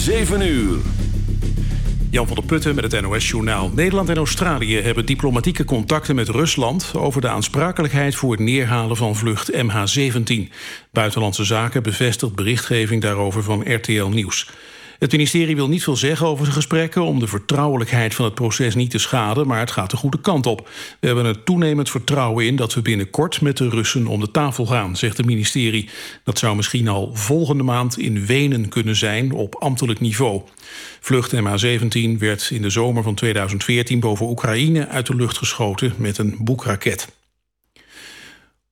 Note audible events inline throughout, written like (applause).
7 uur. Jan van der Putten met het NOS-journaal. Nederland en Australië hebben diplomatieke contacten met Rusland... over de aansprakelijkheid voor het neerhalen van vlucht MH17. Buitenlandse Zaken bevestigt berichtgeving daarover van RTL Nieuws. Het ministerie wil niet veel zeggen over de gesprekken... om de vertrouwelijkheid van het proces niet te schaden... maar het gaat de goede kant op. We hebben er toenemend vertrouwen in dat we binnenkort... met de Russen om de tafel gaan, zegt het ministerie. Dat zou misschien al volgende maand in Wenen kunnen zijn... op ambtelijk niveau. Vlucht MH17 werd in de zomer van 2014 boven Oekraïne uit de lucht geschoten met een boekraket.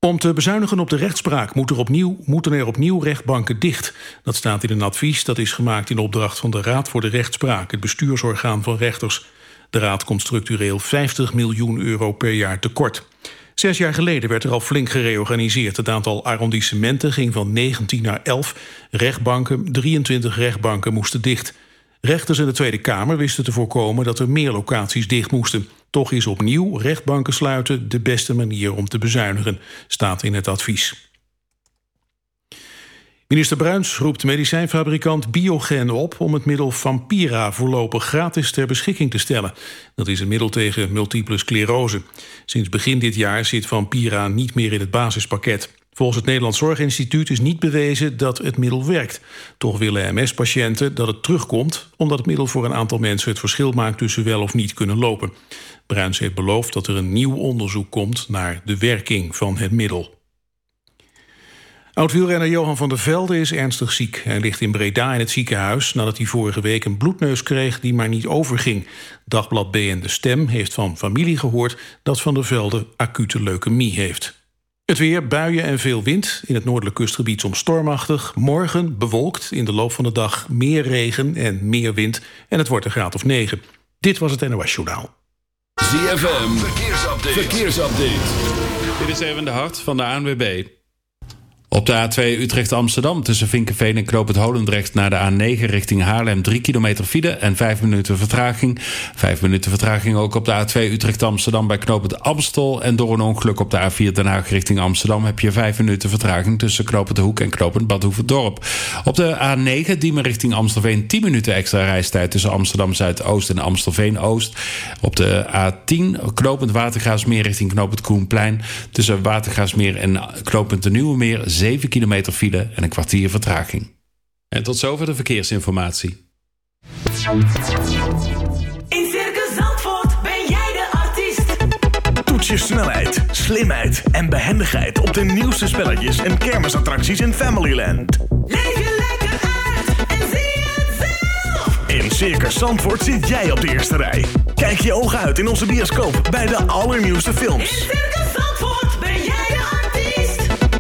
Om te bezuinigen op de rechtspraak moet er opnieuw, moeten er opnieuw rechtbanken dicht. Dat staat in een advies dat is gemaakt in opdracht van de Raad voor de Rechtspraak, het bestuursorgaan van rechters. De Raad komt structureel 50 miljoen euro per jaar tekort. Zes jaar geleden werd er al flink gereorganiseerd. Het aantal arrondissementen ging van 19 naar 11. Rechtbanken, 23 rechtbanken moesten dicht. Rechters in de Tweede Kamer wisten te voorkomen dat er meer locaties dicht moesten. Toch is opnieuw rechtbanken sluiten de beste manier om te bezuinigen, staat in het advies. Minister Bruins roept medicijnfabrikant Biogen op om het middel Vampira voorlopig gratis ter beschikking te stellen. Dat is een middel tegen multiple sclerose. Sinds begin dit jaar zit Vampira niet meer in het basispakket. Volgens het Nederlands Zorginstituut is niet bewezen dat het middel werkt. Toch willen MS-patiënten dat het terugkomt... omdat het middel voor een aantal mensen het verschil maakt... tussen wel of niet kunnen lopen. Bruins heeft beloofd dat er een nieuw onderzoek komt... naar de werking van het middel. Oud-wielrenner Johan van der Velde is ernstig ziek. Hij ligt in Breda in het ziekenhuis nadat hij vorige week een bloedneus kreeg die maar niet overging. Dagblad BN De Stem heeft van familie gehoord dat Van der Velde acute leukemie heeft. Het weer, buien en veel wind. In het noordelijk kustgebied soms stormachtig. Morgen bewolkt, in de loop van de dag meer regen en meer wind. En het wordt een graad of 9. Dit was het NOS Journaal. ZFM, verkeersupdate. verkeersupdate. Dit is even de hart van de ANWB. Op de A2 Utrecht-Amsterdam tussen Vinkenveen en Knoop het Holendrecht naar de A9 richting Haarlem 3 kilometer file en 5 minuten vertraging. 5 minuten vertraging ook op de A2 Utrecht-Amsterdam bij Knoop het Amstel. En door een ongeluk op de A4 Den Haag richting Amsterdam heb je 5 minuten vertraging tussen Knoop het Hoek en Knoop het Badhoevedorp. Op de A9 Diemen richting Amstelveen 10 minuten extra reistijd tussen Amsterdam Zuidoost en Amstelveen Oost. Op de A10 Knopend Watergaasmeer richting Knopend Koenplein tussen Watergaasmeer en Knopend de Nieuwe Meer 7 kilometer file en een kwartier vertraging. En tot zover de verkeersinformatie. In Circus Zandvoort ben jij de artiest. Toets je snelheid, slimheid en behendigheid op de nieuwste spelletjes en kermisattracties in Familyland. Leef je lekker uit en zie het zelf. In Circus Zandvoort zit jij op de eerste rij. Kijk je ogen uit in onze bioscoop bij de allernieuwste In films. Circus Zandvoort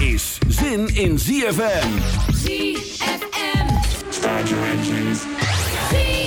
is zin in ZFM. ZFM. Start your engines.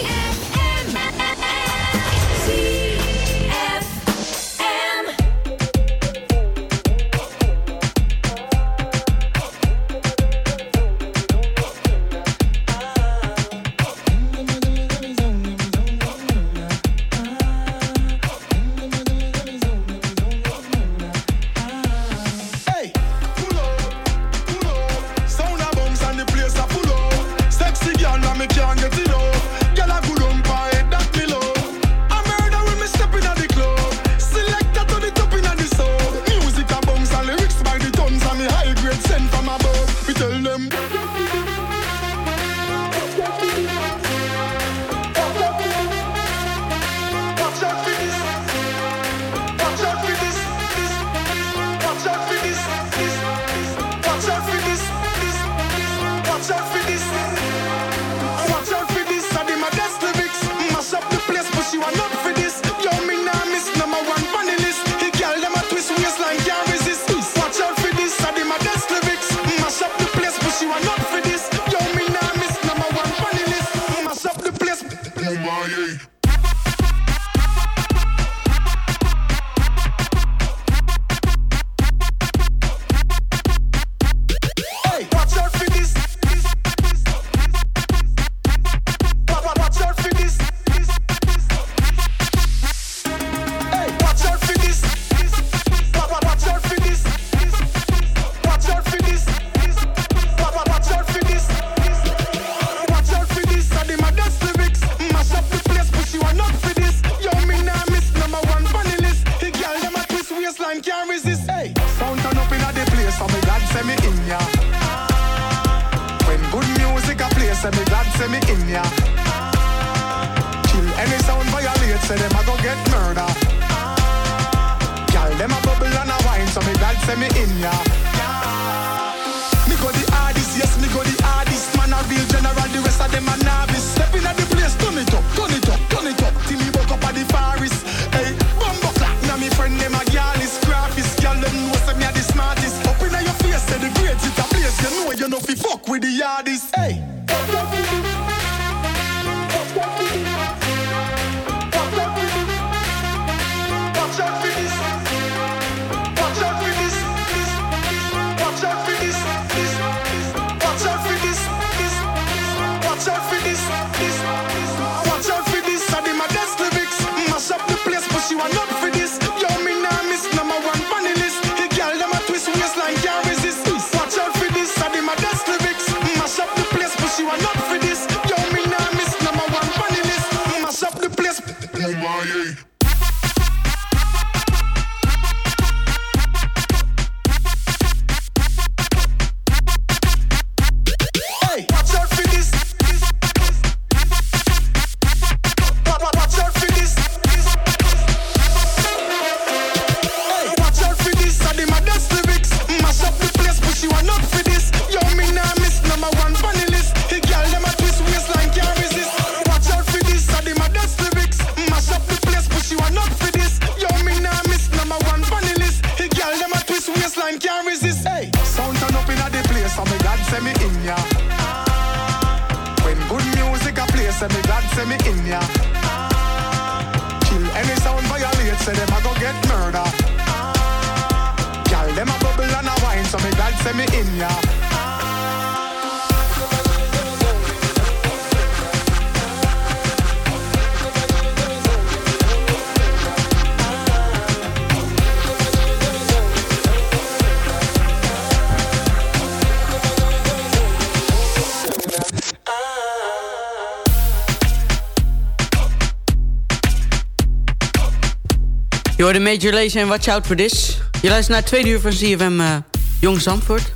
Je hoorde Major Lazer en Watch Out For This. Je luistert naar het tweede uur van ZFM eh, Jong Zandvoort.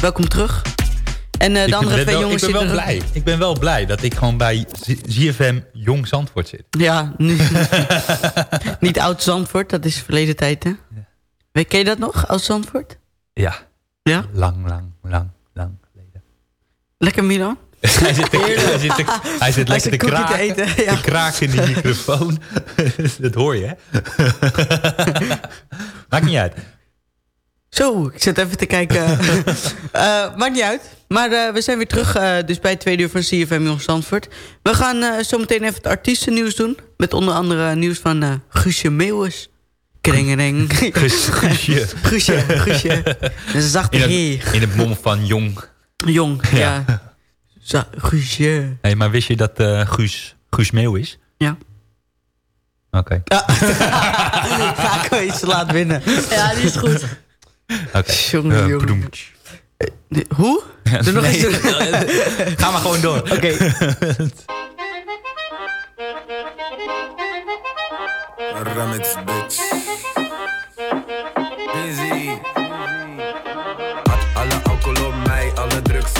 Welkom terug. En uh, de andere twee wel, jongens ik ben wel blij. Ik ben wel blij dat ik gewoon bij ZFM Jong Zandvoort zit. Ja, nu, (laughs) niet oud Zandvoort, dat is verleden tijd hè. Ja. Ken je dat nog, oud Zandvoort? Ja. ja. Lang, lang, lang, lang geleden. Lekker Milan? (laughs) hij, zit te- hij, zit te- hij zit lekker te te kraken. eten, ja. Te kraken in die (laughs) microfoon. (laughs) dat hoor je, hè? Maakt niet uit. Zo, ik zit even te kijken. Eh, maakt niet uit. Maar eh, we zijn weer terug, eh, dus bij het tweede uur van CFM Jong Zandvoort. We gaan zo meteen even het artiestennieuws doen. Met onder andere nieuws van Guusje Meeuwis. Kringering. Guus- Guusje. Guusje, Guusje. Een zachte In het, in het mom van jong. Jong, ja. Guusje. Hey, maar wist je dat eh, Guus, Guus Meeuw is? Ja. Oké. (laughs) Ga ik wel iets laat winnen. Ja, die is goed. Oké. (laughs) Jongen, Eh, jongen. bedoemd. Hoe? Doe nog Nee. eens. doen. (laughs) Ga maar gewoon door. Oké. Ramits, bitch. Busy.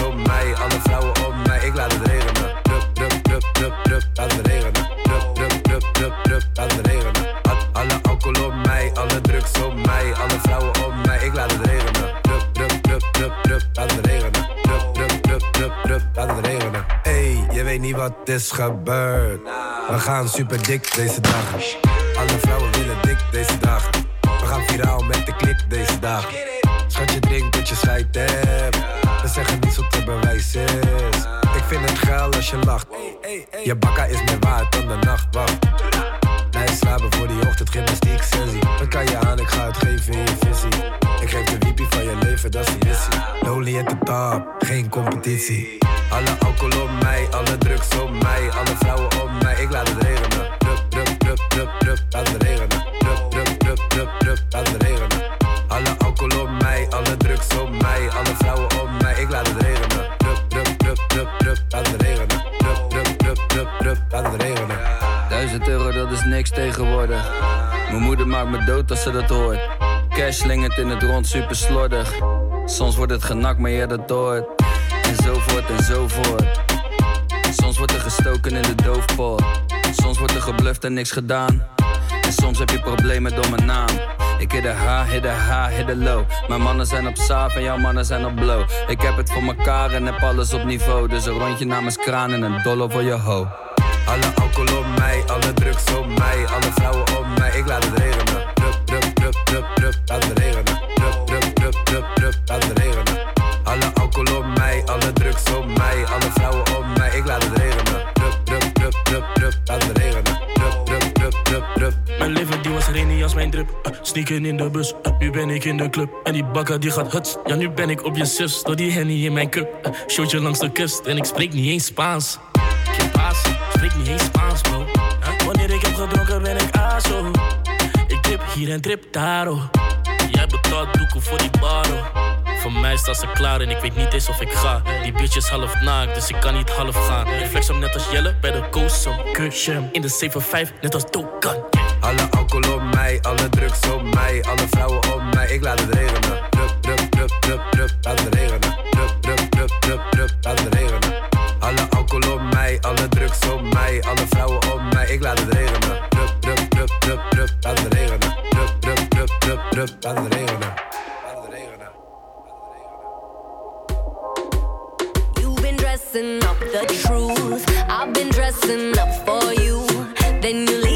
Op mij, alle vrouwen op mij. Ik laat het regenen. Drup, drup, drup, drup, drup, laat het regenen. Drup, drup, drup, drup, drup, laat het regenen. Alle alcohol op mij, alle drugs op mij, alle vrouwen op mij. Ik laat het regenen. Drup, drup, drup, drup, drup, laat het regenen. Drup, drup, drup, drup, laat regenen. Hey, je weet niet wat is gebeurd. We gaan super dik deze dagen. Alle vrouwen willen dik deze dagen. We gaan viraal met de klik deze dagen. Schat je drinkt dat je scheid hebt. We zeggen niets wat te bewijzen is. Ik vind het geil als je lacht. Je bakka is meer waard dan de nachtwacht. Nee, slapen voor die ochtend, gymnastiek sensie. Dan kan je aan, ik ga het geven in je visie. Ik geef de wiepie van je leven, dat is de missie. Lonely at the top, geen competitie. Alle alcohol op mij, alle drugs op mij, alle vrouwen op mij. Ik laat het regenen. Drup, drup, drup, drup, drup, laat het regenen. Drup, drup, drup, drup, drup, laat het regenen. Niks. Mijn moeder maakt me dood als ze dat hoort. Cash slingert in het rond, super slordig. Soms wordt het genakt, maar je dat hoort. En zo voort en zo voort. Soms wordt er gestoken in de doofpot. Soms wordt er gebluft en niks gedaan. En soms heb je problemen door mijn naam. Ik hit de H, hit de H, de low. Mijn mannen zijn op saaf en jouw mannen zijn op blow. Ik heb het voor mekaar en heb alles op niveau. Dus een rondje namens kraan en een dollar voor je ho. Alle alcohol op mij, alle drugs op mij, alle vrouwen op mij. Ik laat het regenen. Drup, drup, drup, drup, drup, laat het regenen. Drup, drup, drup, drup, laat het. Alle alcohol op mij, alle drugs op mij, alle vrouwen op mij. Ik laat het regenen. Drup, drup, drup, drup, drup, laat het regenen. Drup, drup, drup. Mijn leven die was rainie als mijn drip. Uh, sneaken in de bus, uh, nu ben ik in de club. En die bakker die gaat huts. Ja, nu ben ik op je zus. Door die henny in mijn cup. Uh, langs de kust. En ik spreek niet eens Spaans. Geen paas, ik spreek niet eens Spaans, bro. Wanneer ik heb gedronken ben ik aso. Ik trip hier en trip daar, oh. Jij betaalt doeken voor die bar, oh. Voor mij staat ze klaar en ik weet niet eens of ik ga. Die bitch is half naakt, dus ik kan niet half gaan. Ik flex net als Jelle bij de Koosum. Kusje hem in de 7-5, net als Dokan. Alle alcohol op mij, alle drugs op mij, alle vrouwen op mij. Ik laat het regenen. Drup, drup, drup, drup, drup, laat het regenen. Drup, drup, drup, drup, drup, laat het regenen. Alle alcohol op mij, alle drugs op mij, alle vrouwen op mij. Ik laat het regenen. Drup, drup, drup, drup, drup, laat het regenen. Drup, drup, drup, drup, drup, laat het regenen. Dressing up the truth. I've been dressing up for you. Then you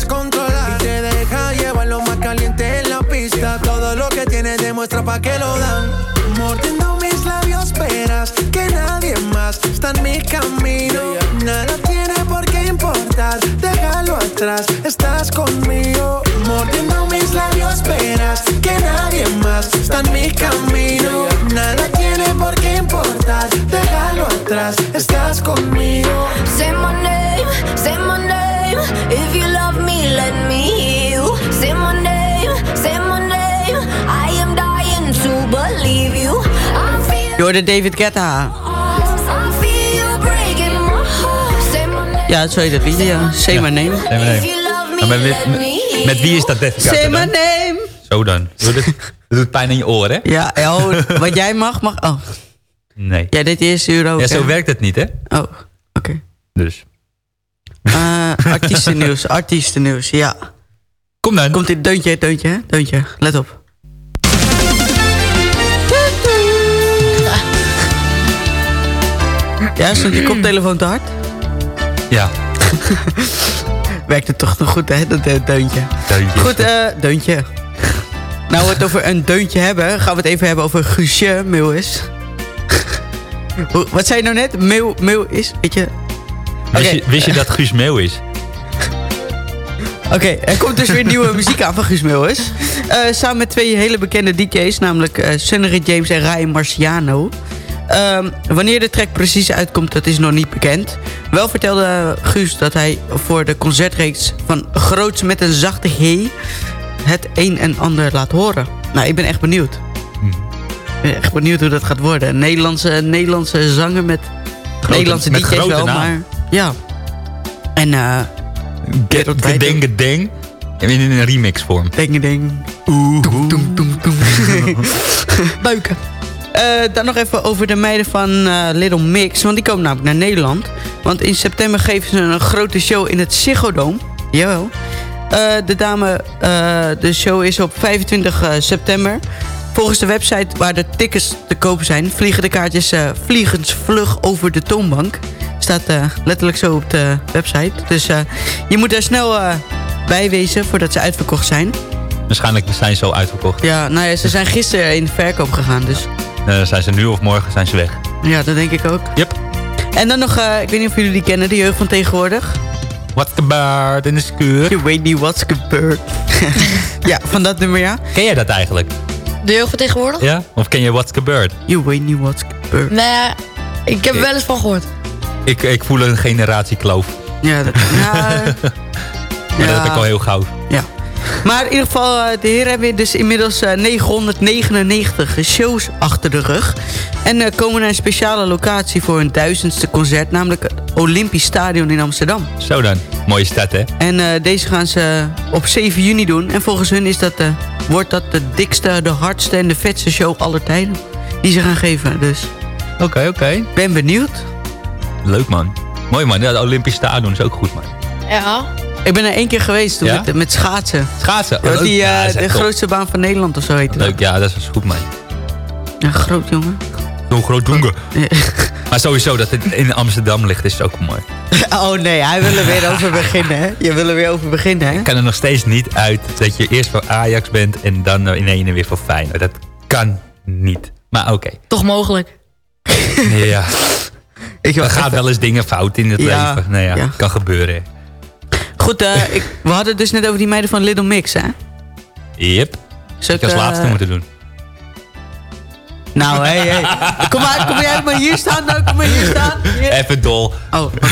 Y te deja llevar lo más caliente en la pista. Todo lo que tienes demuestra pa' que lo dan. Mordiendo mis labios, esperas que nadie más está en mi camino. Nada tiene por qué importar, déjalo atrás, estás conmigo. Mordiendo mis labios, esperas que nadie más está en mi camino. Nada tiene por qué importar, déjalo atrás, estás conmigo. Hoorde David Guetta. My name. Ja, zo heet het liedje. Ja. Say my name. Met, met, met- met wie is dat David Guetta Say my name. Zo dan. Dat doet, pijn in je oren, hè? Ja, oh, (laughs) wat jij mag, mag... Oh, Nee. jij deed de eerste uur ook, Ja, zo hè? werkt het niet, hè? Oh, oké. Dus. Eh, artiestennieuws, (laughs) artiestennieuws, ja. Kom dan. Komt dit deuntje, deuntje, hè? deuntje. Let op. Ja, stond je koptelefoon te hard? Ja. (laughs) Werkt het toch nog goed, hè, dat eh, deuntje. Goed, eh, deuntje. Nou, we het over een deuntje hebben, gaan we het even hebben over Guusje Meeuwis. (laughs) Wat zei je nou net? Meeuw, meeuw is, weet je... Wist, je, wist je dat Guus Meeuw is? (laughs) Oké, er komt dus weer nieuwe muziek aan van Guus Meeuwis. Eh, samen met twee hele bekende DJ's, namelijk eh Sunnery James en Rai Marciano. Ehm, wanneer de track precies uitkomt, dat is nog niet bekend. Wel vertelde Guus dat hij voor de concertreeks van Groots met een zachte G... het een en ander laat horen. Nou, ik ben echt benieuwd. Ik ben echt benieuwd hoe dat gaat worden. Een Nederlandse, een Nederlandse zanger met Nederlandse met DJ's wel, naam. maar... Ja. En eh... wereldwijd ook. Gedeng. In een remixvorm. Ding, ding. Oeh, doem. (laughs) (laughs) Buiken. Eh, dan nog even over de meiden van eh, Little Mix. Want die komen namelijk naar Nederland. Want in september geven ze een grote show in het Ziggo Dome. Jawel. Eh, de dame, de show is op 25 eh, september. Volgens de website waar de tickets te koop zijn... vliegen de kaartjes eh vliegensvlug over de toonbank. Staat letterlijk zo op de website. Dus je moet er snel bij wezen voordat ze uitverkocht zijn. Waarschijnlijk zijn ze al uitverkocht. Ja, nou ja, ze zijn gisteren in de verkoop gegaan, dus Eh, zijn ze nu of morgen zijn ze weg. ja, dat denk ik ook. Yep. En dan nog, eh, ik weet niet of jullie die kennen, de jeugd van tegenwoordig. What's the bird in de schuur? Je weet niet what's gebeurd. (laughs) ja, van dat nummer, ja. Ken jij dat eigenlijk? De jeugd van tegenwoordig? Ja? Of ken je What's the bird? Je weet niet what's gebeurd. Nee, ik heb er wel eens van gehoord. Ik, ik voel een generatiekloof. Ja, dat, ja, (laughs) Maar dat Ja. heb ik al heel gauw. ja. Maar in ieder geval, eh, de heren hebben dus inmiddels eh, 999 shows achter de rug. En eh, komen naar een speciale locatie voor hun duizendste concert. Namelijk het Olympisch Stadion in Amsterdam. Zo dan. Mooie stad, hè? En eh, deze gaan ze op 7 juni doen. En volgens hun is dat, eh, wordt dat de dikste, de hardste en de vetste show aller tijden. Die ze gaan geven. Dus Oké, oké. ben benieuwd. Leuk, man. Mooi, man. Ja, het Olympisch Stadion is ook goed, man. Ja. Ik ben er één keer geweest toen Ja? met, met schaatsen. Schaatsen? Ja, Oh, die, ja, eh, de top. grootste baan van Nederland of zo heet het. Leuk, ja, dat is goed, man. Ja, groot jongen. Zo'n groot dongen. (laughs) Maar sowieso, dat het in Amsterdam ligt, is ook mooi. (laughs) Oh nee, hij wil er weer (laughs) over beginnen, hè? Je wil er weer over beginnen, hè? Ik kan er nog steeds niet uit dat je eerst voor Ajax bent en dan in ene weer voor Feyenoord. Dat kan niet. Maar oké. Toch mogelijk. Ja. Ik er gaat wel eens dingen fout in het Ja, leven. Nou ja, ja. kan gebeuren. Goed, eh, ik, we hadden het dus net over die meiden van Little Mix, hè? Yep. Zal Ik als eh, laatste moeten doen. Nou, hé, hé. Kom maar, kom jij maar hier staan dan? Kom maar hier staan. Even dol. Oh, oké. (laughs)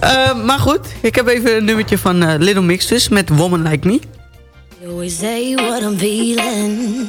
Eh, maar goed, ik heb even een nummertje van eh, Little Mix dus met Woman Like Me. You always say what I'm feeling.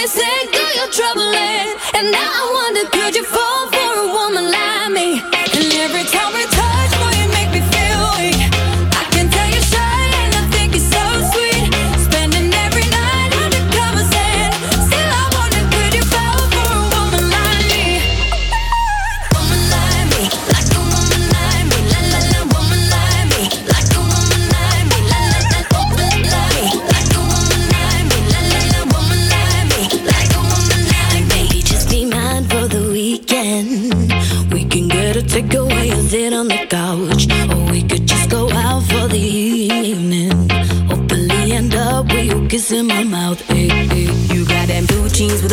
always say, Do you trouble it? And now I wonder, could you fall for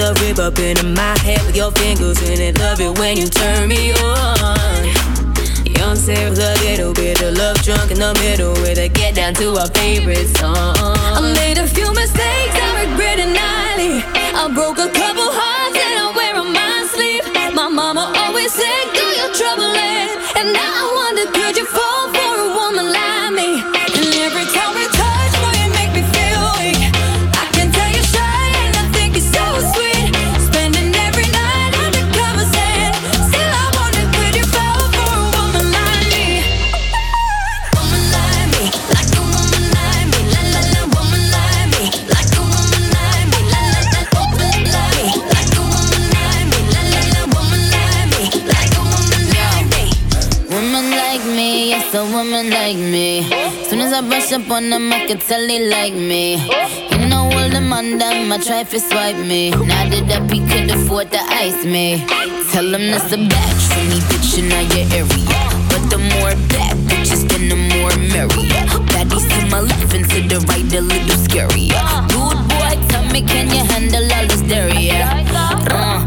a rib up into my head with your fingers in it. Love it when you turn me on. Young Sarah a little bit of love drunk in the middle with a get down to our favorite song. I made a few mistakes, I regret it nightly. I broke a couple hearts and I wear on my sleeve. My mama always said, girl, you're troubling. And now a woman like me. Soon as I brush up on them, I can tell they like me. You know, all the on them, I try to swipe me. Now that up, he could afford to ice me. Tell him that's a batch for me, bitch, in your area. But the more bad bitches, then the more merrier. Baddies to my left and to the right, a little scarier. Dude, boy, tell me, can you handle all this dairy? Uh,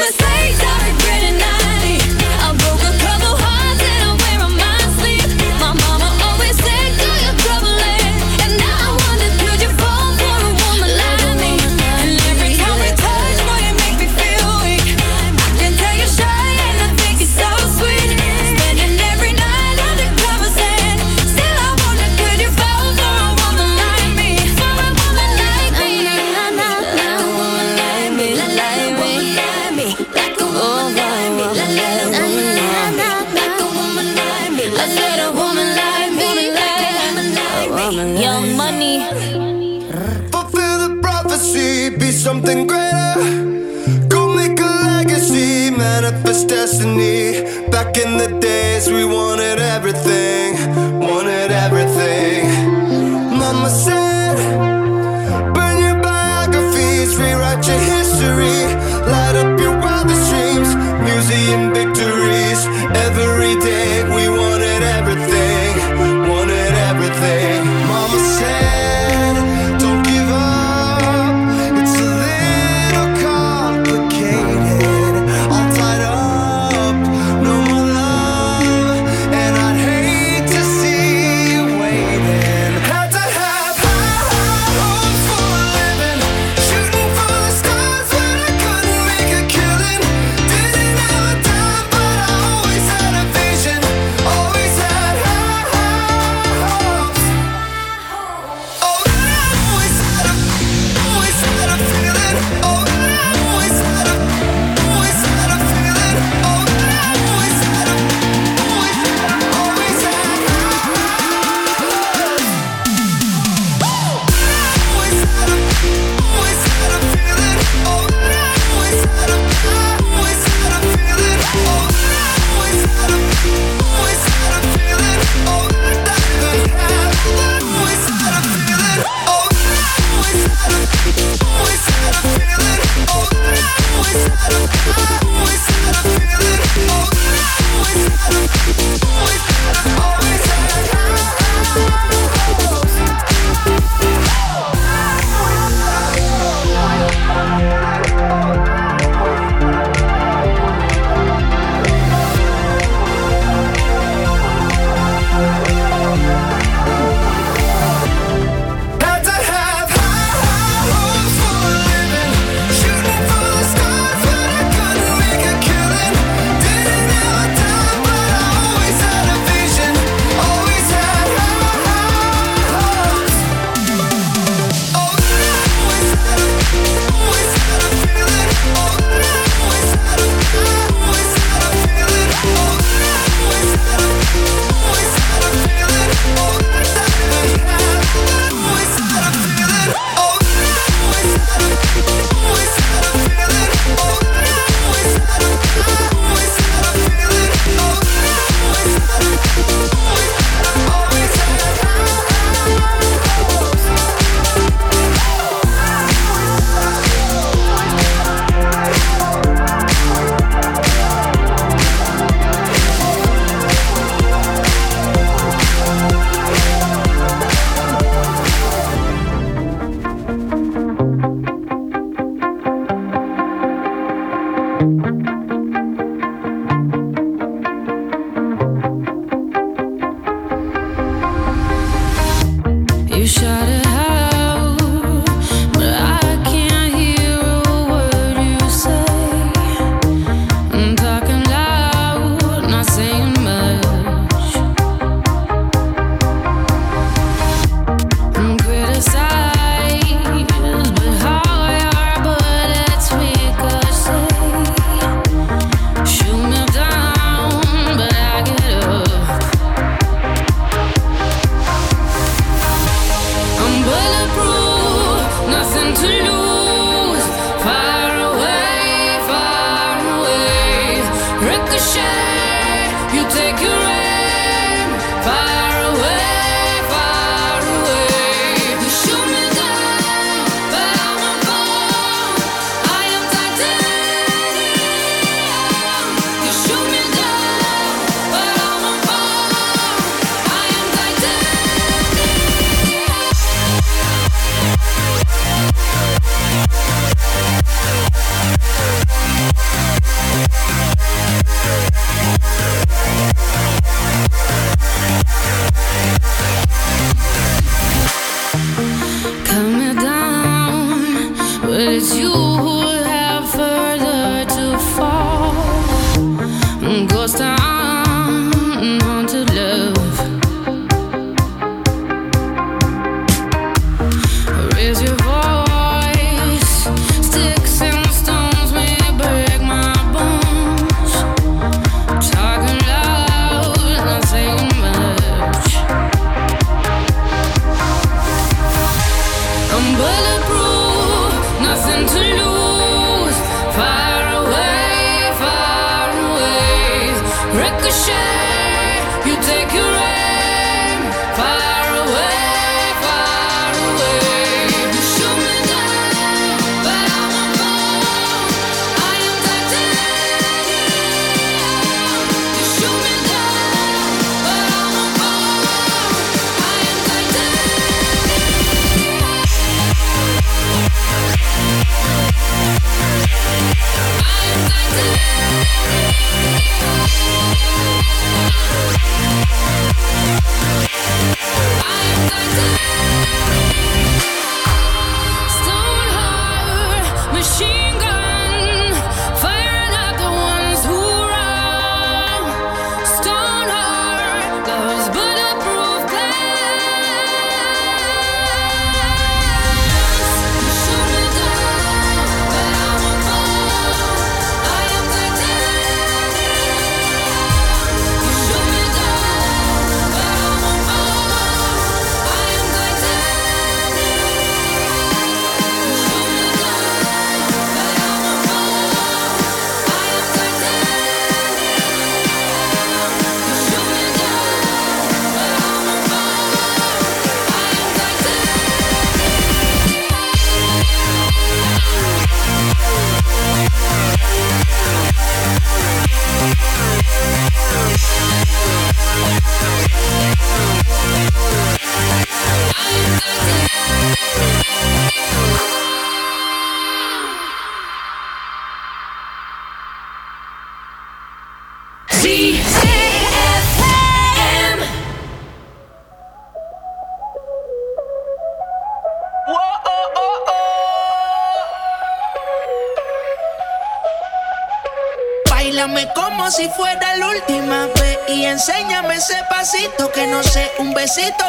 mistakes, Back in the days, we wanted everything, wanted everything. Mama said, burn your biographies, rewrite your history,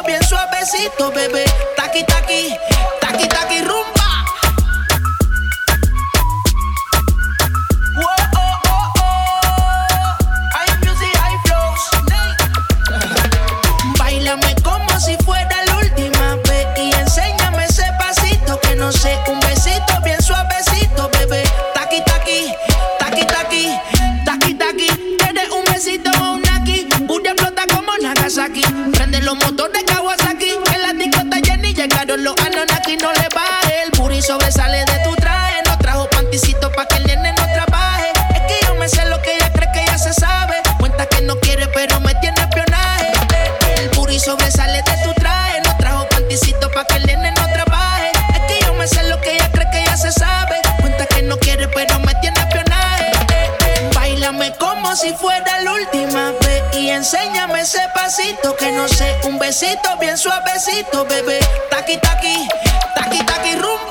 bien suavecito, bebé. besito que no sé, un besito bien suavecito, bebé. Taqui, taqui, taqui, taqui, rumba.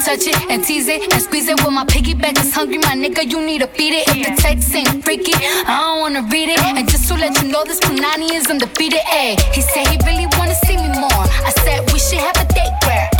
touch it and tease it and squeeze it. with my piggyback is hungry, my nigga, you need to feed it. If the text ain't freaky, I don't wanna read it. And just to let you know, this Punani is undefeated. Ayy, he said he really wanna see me more. I said we should have a date where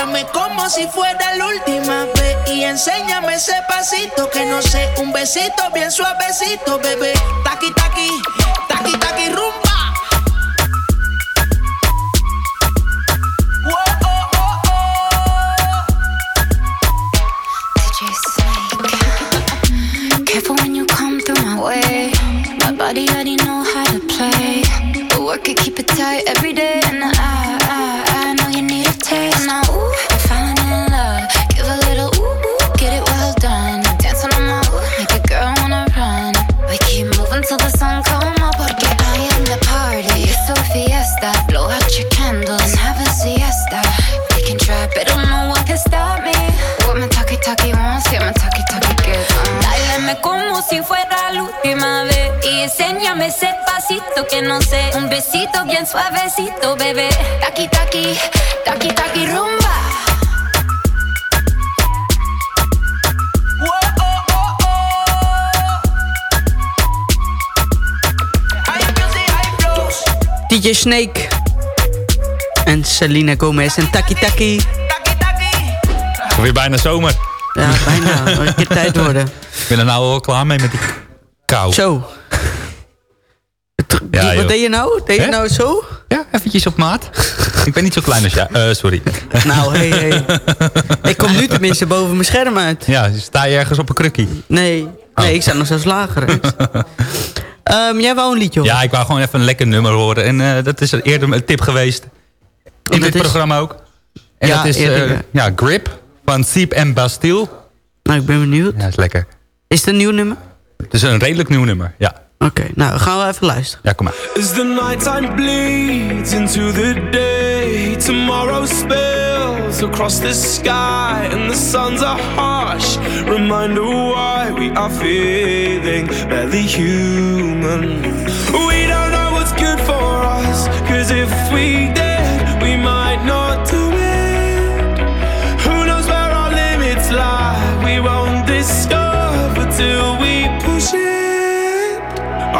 Como si fuera la última vez y enséñame ese pasito que no sé, un besito bien suavecito, bebé. Taqui taqui, taqui taqui rumba. Careful when you come through my way. My body already know how to play. But work it, keep it tight every day. Que no sé, un besito bien suavecito, bebé. Taki taki, taki taki rumba. DJ Snake. En Selena Gomez en Taki Taki. Weer bijna zomer. Ja, bijna. Moet een keer tijd worden. Ik ben er nou al klaar mee met die kou. Zo. Ja, Wat deed je nou? Deed je Hè? nou zo? Ja, eventjes op maat. ik ben niet zo klein als jij. Eh, sorry. Nou, hey, hey. Ik kom nu tenminste boven mijn scherm uit. Ja, sta je ergens op een krukkie? Nee, nee ik sta nog zelfs lager. (laughs) Ehm, jij wou een liedje horen? Ja, ik wou gewoon even een lekker nummer horen. En eh, dat is eerder een tip geweest. In dat dit is? programma ook. En Ja, dat is eerder, eh, ja. ja, Grip van Siep en Bastille. Nou, ik ben benieuwd. Ja, is lekker. Is het een nieuw nummer? Het is een redelijk nieuw nummer, ja. Oké, nou gaan we even luisteren. Ja, kom maar. As the nighttime bleeds into the day, tomorrow spills across the sky, and the suns are harsh. Reminder why we are feeling barely human. We don't know what's good for us, cause if we did,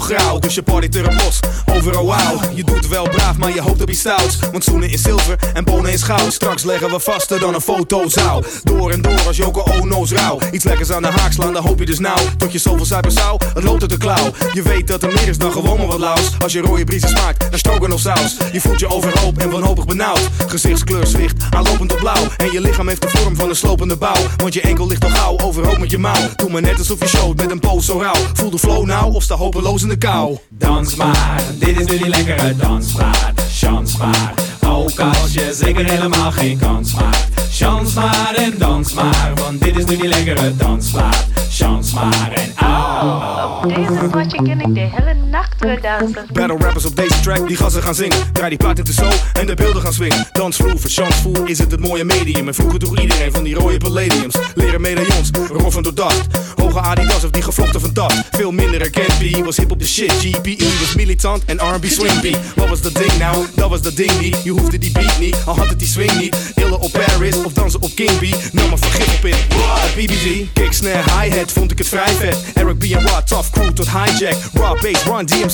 Grauw, dus je partyt er op los. Overal wauw, je doet wel maar je hoopt op iets stouts. Want zoenen is zilver en bonen is goud. Straks leggen we vaster dan een fotozaal. Door en door als Joko Ono's rauw. Iets lekkers aan de haak slaan, dan hoop je dus nou. Tot je zoveel zuipen zou, het loopt uit de klauw. Je weet dat er meer is dan gewoon maar wat laus. Als je rode briezen smaakt, dan stroken of saus. Je voelt je overhoop en wanhopig benauwd. Gezichtskleur zwicht, aanlopend op blauw. En je lichaam heeft de vorm van een slopende bouw. Want je enkel ligt al gauw, overhoop met je mouw. Doe maar net alsof je showt met een poos zo rauw. Voel de flow nou of sta hopeloos in de kou. Dans maar, dit is nu die lekkere dansmaat. Chance maar, ook als je zeker helemaal geen kans maakt. Chance maar en dans maar, want dit is nu die lekkere dansmaat. Chance maar en au. Op deze potje ken ik de hele Battle rappers op deze track die gassen gaan zingen. Draai die plaat in de zo en de beelden gaan swingen. Dansvloer, verchansvoer is het het mooie medium. En vroeger droeg iedereen van die rode palladiums. Leren medaillons, roffen door dacht. Hoge Adidas of die gevlochten van dat. Veel minder herkend was hip op de shit. GPE was militant en R&B swing beat. Wat was dat ding nou? Dat was dat ding niet. Je hoefde die beat niet, al had het die swing niet. Illen op Paris of dansen op King B. Nam maar vergif op in. BBG, kick, snare, hi-hat vond ik het vrij vet. Eric B en Rod, tough crew tot hijack. Raw bass, Run, DMC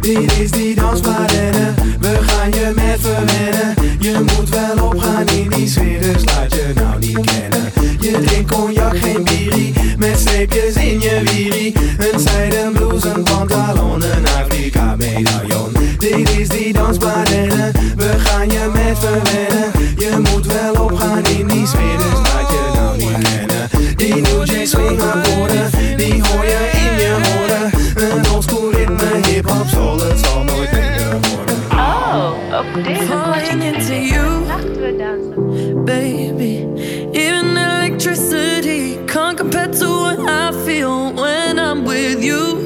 Dit is die dansmaat en eh, we gaan je met verwennen. Je moet wel opgaan in die sfeer, dus laat je nou niet kennen. Je drinkt cognac, geen bierie, met streepjes in je wierie. Een zijden blouse, een pantalon, een Afrika medaillon. Dit is die dansmaat en eh, we gaan je met verwennen. Je moet wel opgaan in die sfeer, dus laat je nou niet kennen. Die New J swing akkoorden, die hoor je ritme, hip-hop, soul, het zal nooit minder worden. Oh, op deze potje Falling into ken ik you. de nacht weer dansen. baby. Even electricity can't compare to what I feel when I'm with you.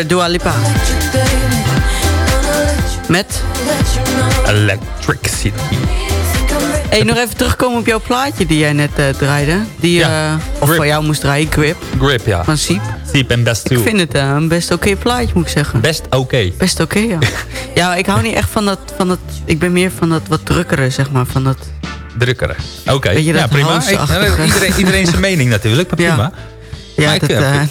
Hoorde Dua Lipa. Met? Electricity. Hey, nog even terugkomen op jouw plaatje die jij net eh, draaide. Die, Ja, eh, of voor jou moest draaien, Grip. Grip, ja. Van Siep. Siep en Best Ik 2. vind het eh, een best oké plaatje, moet ik zeggen. Best oké. Best oké, ja. (laughs) ja, ik hou niet echt van dat, van dat... Ik ben meer van dat wat drukkere, zeg maar. Van dat, Drukkere. Oké, ja prima. Ik, iedereen, iedereen zijn mening natuurlijk, maar (laughs) prima. Ja, Maar ik, dat,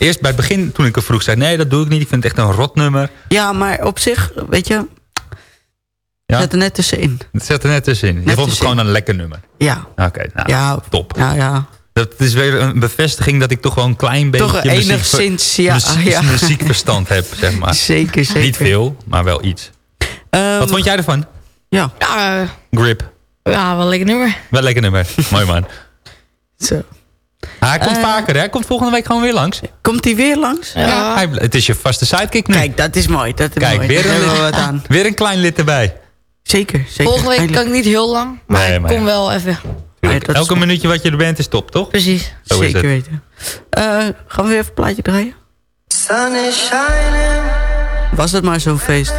Eerst bij het begin, toen ik er vroeg, zei nee, dat doe ik niet. Ik vind het echt een rot nummer. ja, maar op zich, weet je... Ja? Zet er net tussenin. Het zit er net tussenin. Je vond het tussenin. gewoon een lekker nummer. Ja. Oké, nou, Ja, top. Ja, ja. Dat is weer een bevestiging dat ik toch wel een klein beetje... Toch muziek- enigszins, ja, muziek- ja. (laughs) muziekverstand heb, zeg maar. Zeker, zeker. Niet veel, maar wel iets. Ehm, Wat vond jij ervan? Ja. Ja, eh, Grip. ja, wel een lekker nummer. Wel lekker nummer. (laughs) Mooi man. Zo. Hij komt Eh, vaker, hè? Hij komt volgende week gewoon weer langs. Komt hij weer langs? Ja. hij- het is je vaste sidekick nu. Kijk, dat is mooi. Dat is Kijk, mooi. weer een, hebben we wat aan. (laughs) weer een klein lid erbij. Zeker, zeker. Volgende week kan ik niet heel lang, maar Nee, ik kom ja. wel even. Elke minuutje wat je er bent is top, toch? Precies. Zo is Zeker het. weten. Eh, gaan we weer even een plaatje draaien? Sun is shining, Was het maar zo'n feest.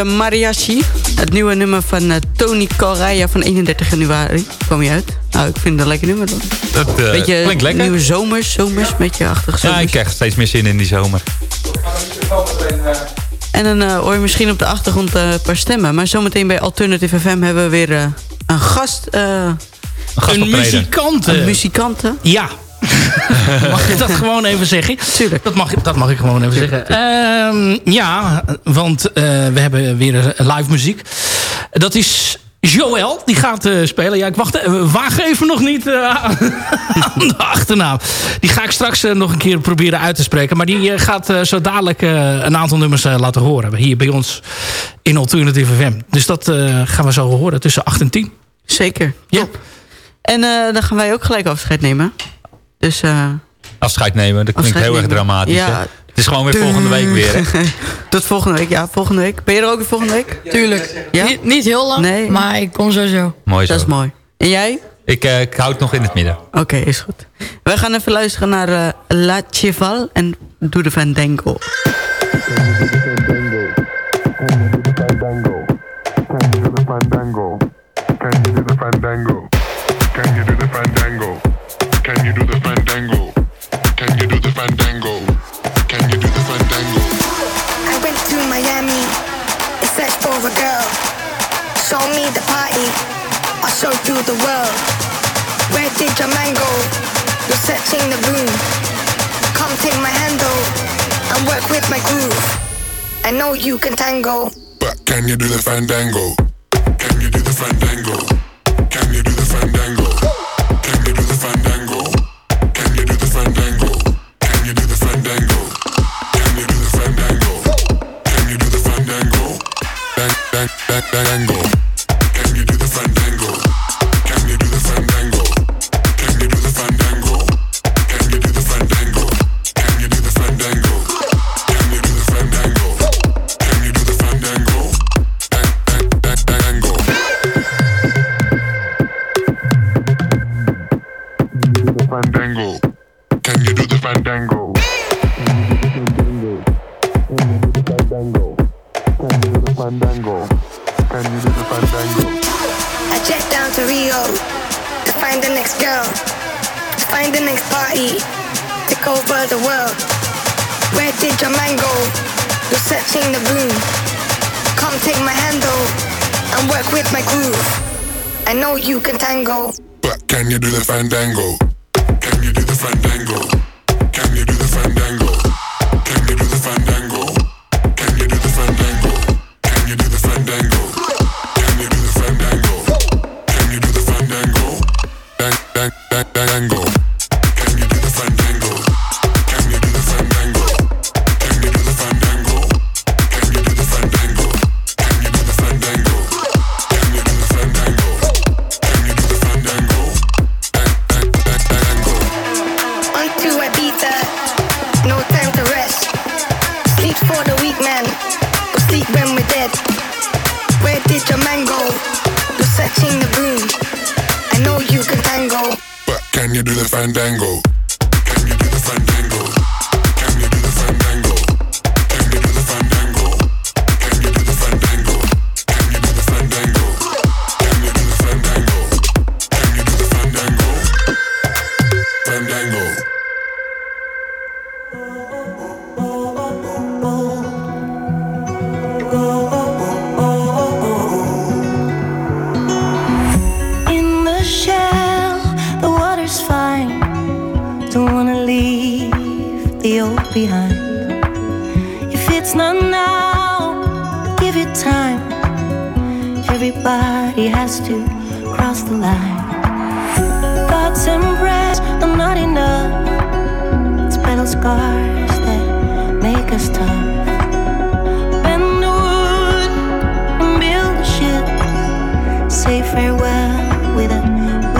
Hoorde Mariachi. Het nieuwe nummer van eh, Tony Correa van 31 januari. Kwam je uit? Nou, ik vind het een lekker nummer. Toch? Dat eh, beetje klinkt lekker. nieuwe zomers, zomers, beetje achtig Ja, ik krijg steeds meer zin in die zomer. En dan eh, hoor je misschien op de achtergrond eh, een paar stemmen. Maar zometeen bij Alternative FM hebben we weer eh, een gast. eh, Een muzikant. Een eh, muzikante. Ja. (laughs) mag ik dat gewoon even zeggen? Tuurlijk. Dat mag, dat mag ik gewoon even zeggen. Ehm, ja, want eh, we hebben weer eh, live muziek. Dat is Joël, die gaat eh, spelen. Ja, ik wacht, waag even nog niet (laughs) aan de achternaam. Die ga ik straks nog een keer proberen uit te spreken. Maar die gaat zo dadelijk een aantal nummers laten horen. Hier bij ons in Alternative FM. Dus dat gaan we zo horen tussen 8 en 10. Zeker. Ja. En dan gaan wij ook gelijk afscheid nemen. Dus eh, Afscheid nemen, dat klinkt heel erg dramatisch. Ja. hè? Het is gewoon weer volgende week weer. Hè? (laughs) tot volgende week. Ja, volgende week. Ben je er ook weer volgende week? Tuurlijk. Ja? Niet, niet heel lang, Nee. maar ik kom sowieso. Mooi zo. Dat is mooi. En jij? Ik, eh, ik hou het nog in het midden. Oké, is goed. Wij gaan even luisteren naar eh, La Cheval en Doe de Fandango. fandango? Can you do the fandango? Show you the world. Where did your man go? You're searching the room. Come take my handle and work with my groove. I know you can tango. But can you do the fandango? Can you do the fandango? Can you do the fandango? Can you do the fandango? Can you do the fandango? Can you do the fandango? Can you do the fandango? Can you do the fandango? Dang, dang, dang, dango. You're the room. Come take my handle and work with my groove. I know you can tango. But can you do the fandango? Can you do the fandango?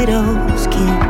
little skin.